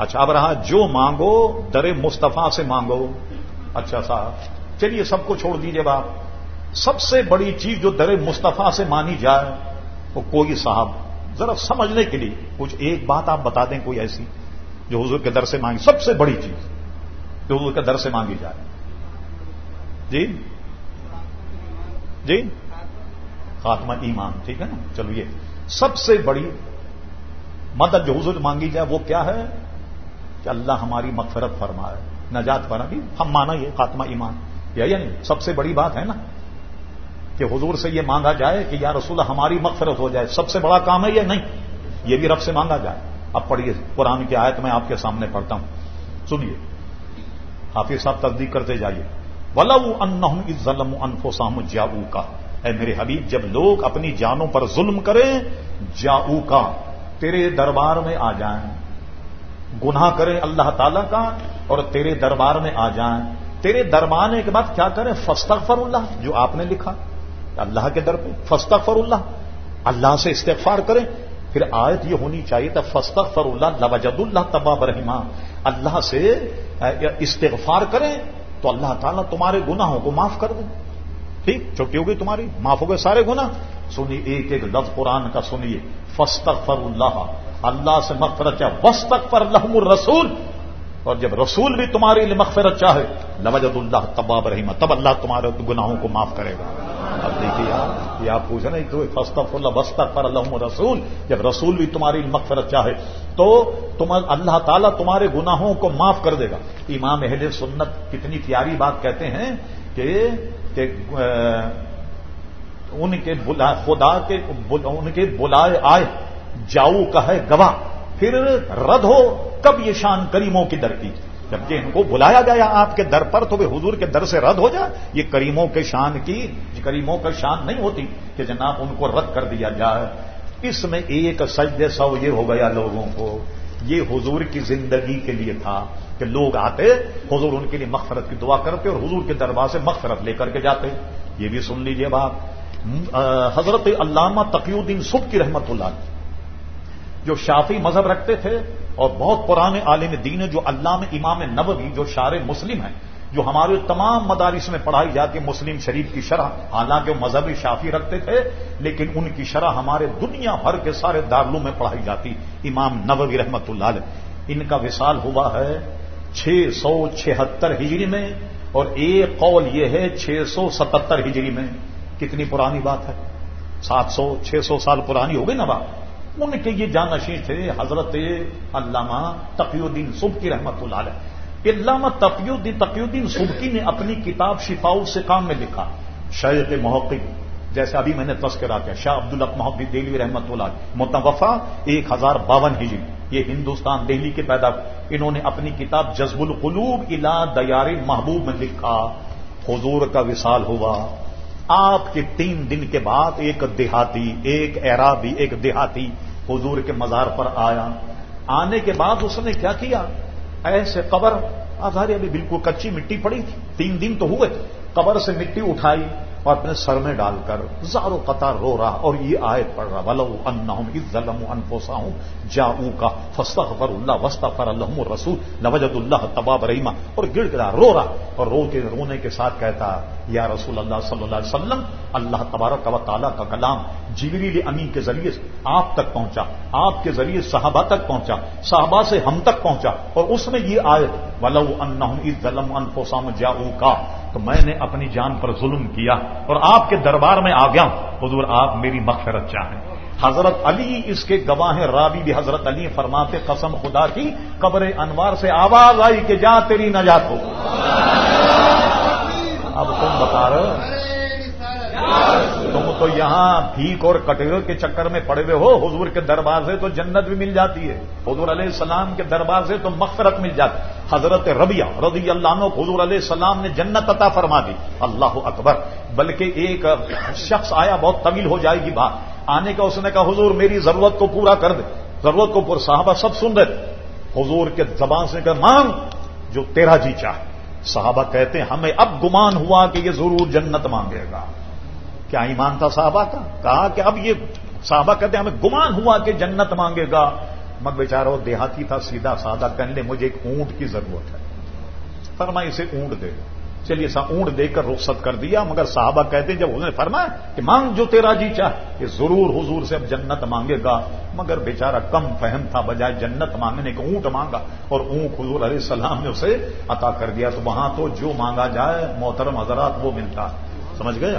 اچھا اب رہا، جو مانگو، در مصطفیٰ سے مانگو۔ اچھا صاحب، چلیے، سب کو چھوڑ دیجیے باپ سب سے بڑی چیز جو در مصطفیٰ سے مانی جائے، وہ کوئی صاحب۔ ذرا سمجھنے کے لیے، کچھ ایک بات آپ بتا دیں کوئی ایسی جو حضور کے در سے مانگی۔ سب سے بڑی چیز جو حضور کے در سے مانگی جائے۔ جی؟ جی؟ خاتمہ ایمان، ٹھیک ہے نا؟ چلو یہ سب سے بڑی مدد جو حضور مانگی جائے، وہ کیا ہے؟ کہ اللہ ہماری مغفرت فرمائے۔ نجات فرما بھی ہم مانا یہ خاتمہ ایمان۔ یا یہ نہیں سب سے بڑی بات ہے نا کہ حضور سے یہ مانگا جائے کہ یا رسول ہماری مغفرت ہو جائے۔ سب سے بڑا کام ہے یا نہیں؟ یہ بھی رب سے مانگا جائے۔ اب پڑھیے قرآن کی آیت میں آپ کے سامنے پڑھتا ہوں۔ سنیے۔ حافظ صاحب تصدیق کرتے جائیے۔ ولا ان ظلم انفوسام جاؤ کا اے میرے حبیب، جب لوگ اپنی جانوں پر ظلم کریں جاؤ کا تیرے دربار میں آ جائیں۔ گناہ کریں اللہ تعالی کا اور تیرے دربار میں آ جائیں۔ تیرے دربانے کے بعد کیا کریں؟ فستغفر اللہ، جو آپ نے لکھا۔ اللہ کے در پہ فستغفر اللہ۔ اللہ سے استغفار کریں۔ پھر آیت یہ ہونی چاہیے تھا فستغفر اللہ لوجد اللہ تباب رحمہ اللہ سے استغفار کریں تو اللہ تعالیٰ تمہارے گناہوں کو معاف کر دیں ٹھیک؟ چھٹی ہوگی تمہاری؟ معاف ہو گئے سارے گنا سنیے، ایک ایک لفظ قرآن کا سنیے۔ فستغفر اللہ۔ اللہ سے مغفرت چاہے وسطر لحم الرسول۔ اور جب رسول بھی تمہارے لیے مغفرت چاہے، لوجد اللہ تباب رحیمہ تب اللہ تمہارے گناہوں کو معاف کرے گا۔ اب دیکھیے آپ یہ آپ پوچھ رہے ہیں کہ فسطف اللہ وسط پر اللہ رسول جب رسول بھی تمہاری مغفرت چاہے، تو تم اللہ تعالیٰ تمہارے گناہوں کو معاف کر دے گا۔ امام اہل سنت کتنی پیاری بات کہتے ہیں کہ ان کے خدا کے ان کے بلائے آئے۔ جاؤ کا ہے گواہ۔ پھر رد ہو، کب یہ شان کریموں کی در کی؟ جبکہ ان کو بلایا گیا آپ کے در پر تو وہ حضور کے در سے رد ہو جائے یہ کریموں کے شان کی، کریموں کا شان نہیں ہوتی کہ جناب ان کو رد کر دیا جائے۔ اس میں ایک سجدے سو یہ ہو گیا لوگوں کو۔ یہ حضور کی زندگی کے لیے تھا کہ لوگ آتے، حضور ان کے لیے مغفرت کی دعا کرتے اور حضور کے دربار سے مغفرت لے کر کے جاتے۔ یہ بھی سن لیجیے بات۔ حضرت علامہ تقی الدین سب کی رحمت اللہ جو شافی مذہب رکھتے تھے اور بہت پرانے عالم دین جو علامہ امام نبوی، جو شار مسلم ہیں، جو ہمارے تمام مدارس میں پڑھائی جاتی مسلم شریف کی شرح۔ حالانکہ وہ مذہبی شافی رکھتے تھے، لیکن ان کی شرح ہمارے دنیا بھر کے سارے دارلوں میں پڑھائی جاتی۔ امام نبوی رحمت اللہ علیہ۔ ان کا وصال ہوا ہے چھ سو چھہتر ہجری میں۔ اور ایک قول یہ ہے چھ سو ستہتر ہجری میں۔ کتنی پرانی بات ہے؟ سات سو، چھ سو سال پرانی ہو گئی نا بات؟ ان کے یہ جانشی تھے، حضرت علامہ تقی الدین صبح کی رحمت اللہ علیہ۔ علامہ تقی الدین تقی الدین سبکی نے اپنی کتاب شفاؤ سے کام میں لکھا۔ شیخ محقق، جیسے ابھی میں نے تذکرہ کیا، شاہ عبد الق دہلی رحمت اللہ متوفا ایک ہزار باون ہجری، یہ ہندوستان دہلی کے پیدا انہوں نے اپنی کتاب جذب القلوب الا دیار محبوب میں لکھا۔ حضور کا وصال ہوا۔ آپ کے تین دن کے بعد ایک دیہاتی، ایک ایرابی ایک دیہاتی حضور کے مزار پر آیا۔ آنے کے بعد اس نے کیا کیا؟ ایسے قبر آدھاری ابھی بالکل کچی مٹی پڑی تھی۔ تین دن تو ہوئے قبر سے مٹی اٹھائی اور اپنے سر میں ڈال کر زارو قطار رو رہا اور یہ آیت پڑھ رہا، ولو ان ظلم انفوسا ہوں جا کا فستغفر اللہ وسطفر اللہ رسول نوجد اللہ تباب رحیمہ اور گڑ گڑا رو رہا اور رو کے رونے کے ساتھ کہتا، یا رسول اللہ صلی اللہ علیہ وسلم، اللہ تبارک و تعالیٰ کا کلام جبریل امی کے ذریعے آپ تک پہنچا، آپ کے ذریعے صحابہ تک پہنچا، صحابہ سے ہم تک پہنچا اور اس میں یہ آیت، ولو ان ظلم انفوسام جا کا تو میں نے اپنی جان پر ظلم کیا اور آپ کے دربار میں آ گیا حضور آپ میری مغفرت چاہیں۔ حضرت علی اس کے گواہ رابی بھی حضرت علی فرماتے قسم خدا کی قبر انوار سے آواز آئی کہ جا تیری نجات ہو۔ اب تم بتا رہے تو یہاں بھیک اور کٹیروں کے چکر میں پڑے ہوئے ہو، حضور کے دربار سے تو جنت بھی مل جاتی ہے۔ حضور علیہ السلام کے دربار سے تو مغفرت مل جاتی حضرت ربیہ رضی اللہ عنہ حضور علیہ السلام نے جنت عطا فرما دی۔ اللہ اکبر۔ بلکہ ایک شخص آیا، بہت طویل ہو جائے گی بات۔ آنے کا اس نے کہا، حضور میری ضرورت کو پورا کر دے۔ ضرورت کو پورا صحابہ سب سن رہے۔ حضور کے زبان سے کہا، مانگ جو تیرا جی چاہے۔ صحابہ کہتے ہیں، ہمیں اب گمان ہوا کہ یہ ضرور جنت مانگے گا۔ کیا ایمان تھا صحابہ کا؟ کہا کہ اب یہ صحابہ کہتے ہیں، ہمیں گمان ہوا کہ جنت مانگے گا۔ مگ بیچارہ دیہاتی تھا، سیدھا سادہ، کہنے مجھے ایک اونٹ کی ضرورت ہے۔ فرمایا، اسے اونٹ دے۔ چلیے، سا اونٹ دے کر رخصت کر دیا، مگر صحابہ کہتے ہیں، جب انہوں نے فرمایا کہ مانگ جو تیرا جی چاہ، کہ ضرور حضور سے اب جنت مانگے گا۔ مگر بیچارہ کم فہم تھا، بجائے جنت مانگنے کا اونٹ مانگا۔ اور اونٹ حضور علیہ السلام نے اسے عطا کر دیا۔ تو وہاں تو جو مانگا جائے، محترم حضرات، وہ ملتا۔ سمجھ گیا